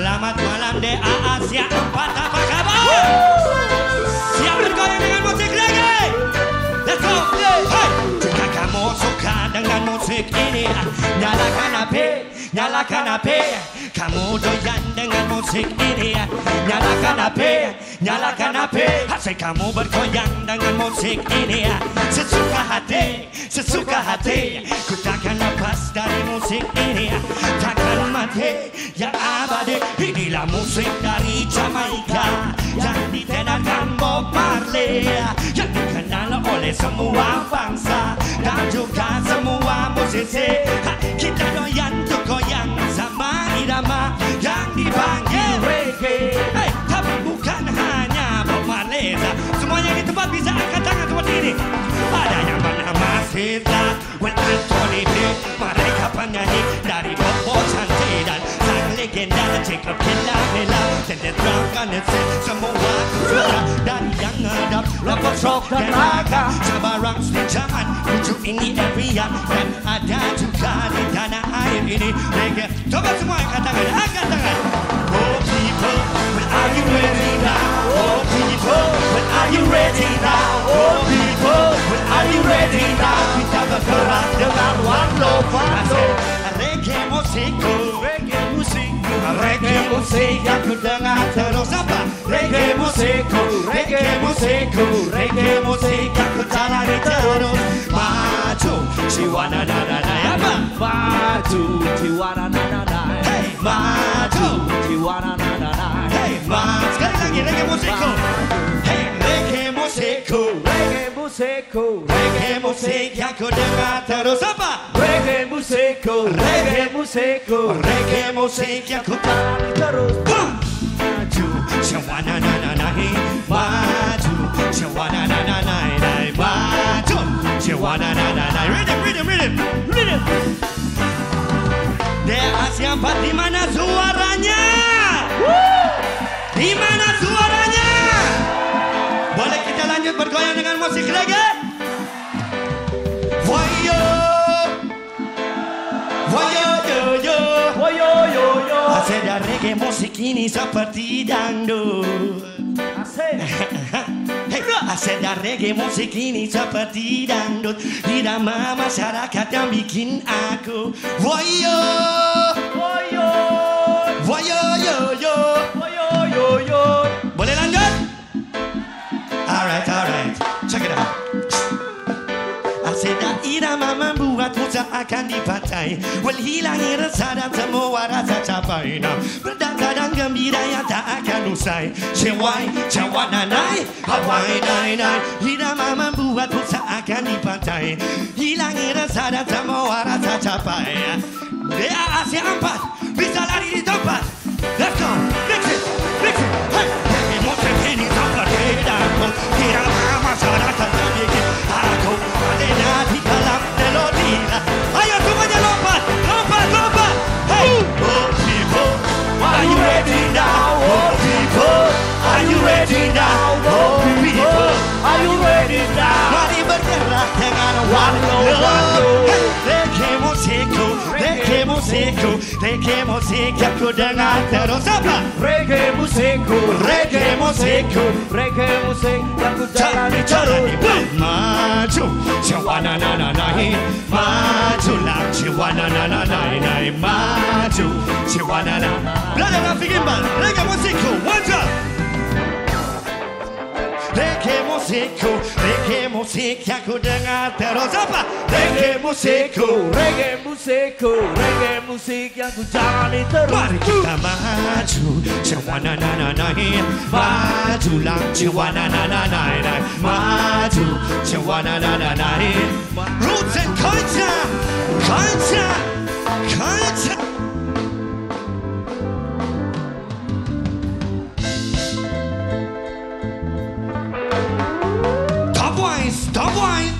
Selamat malam DA Asia 4 apa kabar? Siap bergoyang dengan musik reggae? Let's go! Hey! Jika kamu suka dengan musik ini Nyalakan HP, nyalakan HP Kamu doyan dengan musik ini Nyalakan HP, nyalakan HP Asik kamu bergoyang dengan musik ini Sesuka hati, sesuka hati Ku takkan lepas dari musik ini Takkan mati, yang abadi Inilah musik dari Jamaica. Yang ditedarkan Bob Marley Yang dikenal oleh semua bangsa Dan juga semua musisi Ha, Kita doyan untuk goyang sama irama Yang dipanggil reggae hey, Tapi bukan hanya Bob Marley Semuanya di tempat bisa angkat tangan seperti ini Ada yang bernama Sita Well Anthony B Mereka penyanyi dari Dan sang legenda Jacob Killa Mila Tender drum Ganese Semua suara dari yang ngadap Lepas rock dan raga Sebarang sejaman Lucu ini area Dan ada juga di tanah air ini Reggae Coba semua angkat tangan Angkat tangan Oh musikku Reggae musik yang ku jalani terus Maju Ciwana na na na apa Maju Tiwana na na na Hey maju Tiwana na na na Hey maju Sekali lagi reggae musikku Hey reggae musikku Reggae musikku Reggae musik yang ku dengar terus apa Reggae musikku Reggae musikku Reggae musik yang ku Jalani terus yo Aseda reggae musik ini seperti dangdut. Asik. Hey, ah, aseda reggae musik ini seperti dangdut. Irama masyarakat yang bikin aku Woyo hilangi rasa dan semua rasa capai Nah berdaka dan gembira yang tak akan usai Cewai, cawan nanai, Hawaii nai nai Irama membuatmu seakan dipatai Hilangi rasa dan semua rasa capai Dia Asia empat Bisa lari di tempat Reggae musik yang ku dengar terus apa? Reggae musikku Reggae musikku Reggae musik yang ku jalani jalani terus jalani maju Ciwana na na na hi maju lah Ciwana na na na na maju Ciwana na Brother Rafi Gimbal Reggae musikku one Reggae musikku Reggae musik yang ku terus. Apa? Reggae musikku Reggae musikku Reggae musik yang ku jalani terus. Mari kita maju. Ciwana na na na hi Maju lah Ciwana na na na na Maju. Ciwana na na na hi Roots and culture. Culture. Culture wine, stop wine.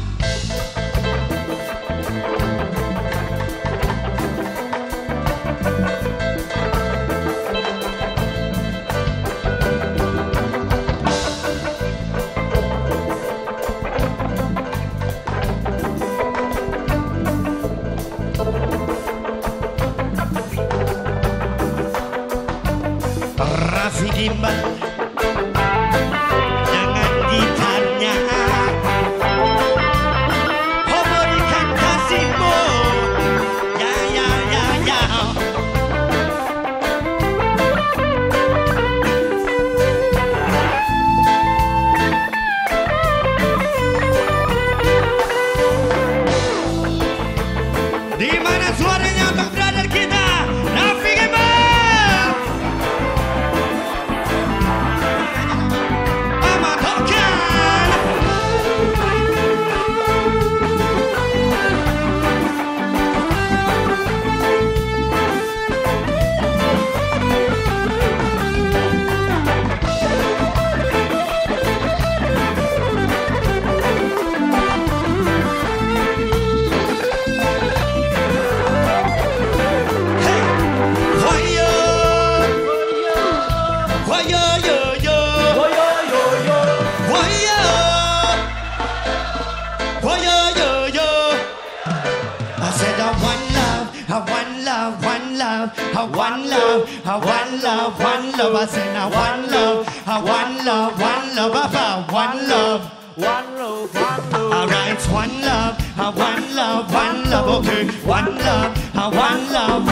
Raffi love, one love, one love, one love. I said I one love, I one love, one love, found one love. One love, one love Alright, one love, one love, one love, okay, one love, one love, now.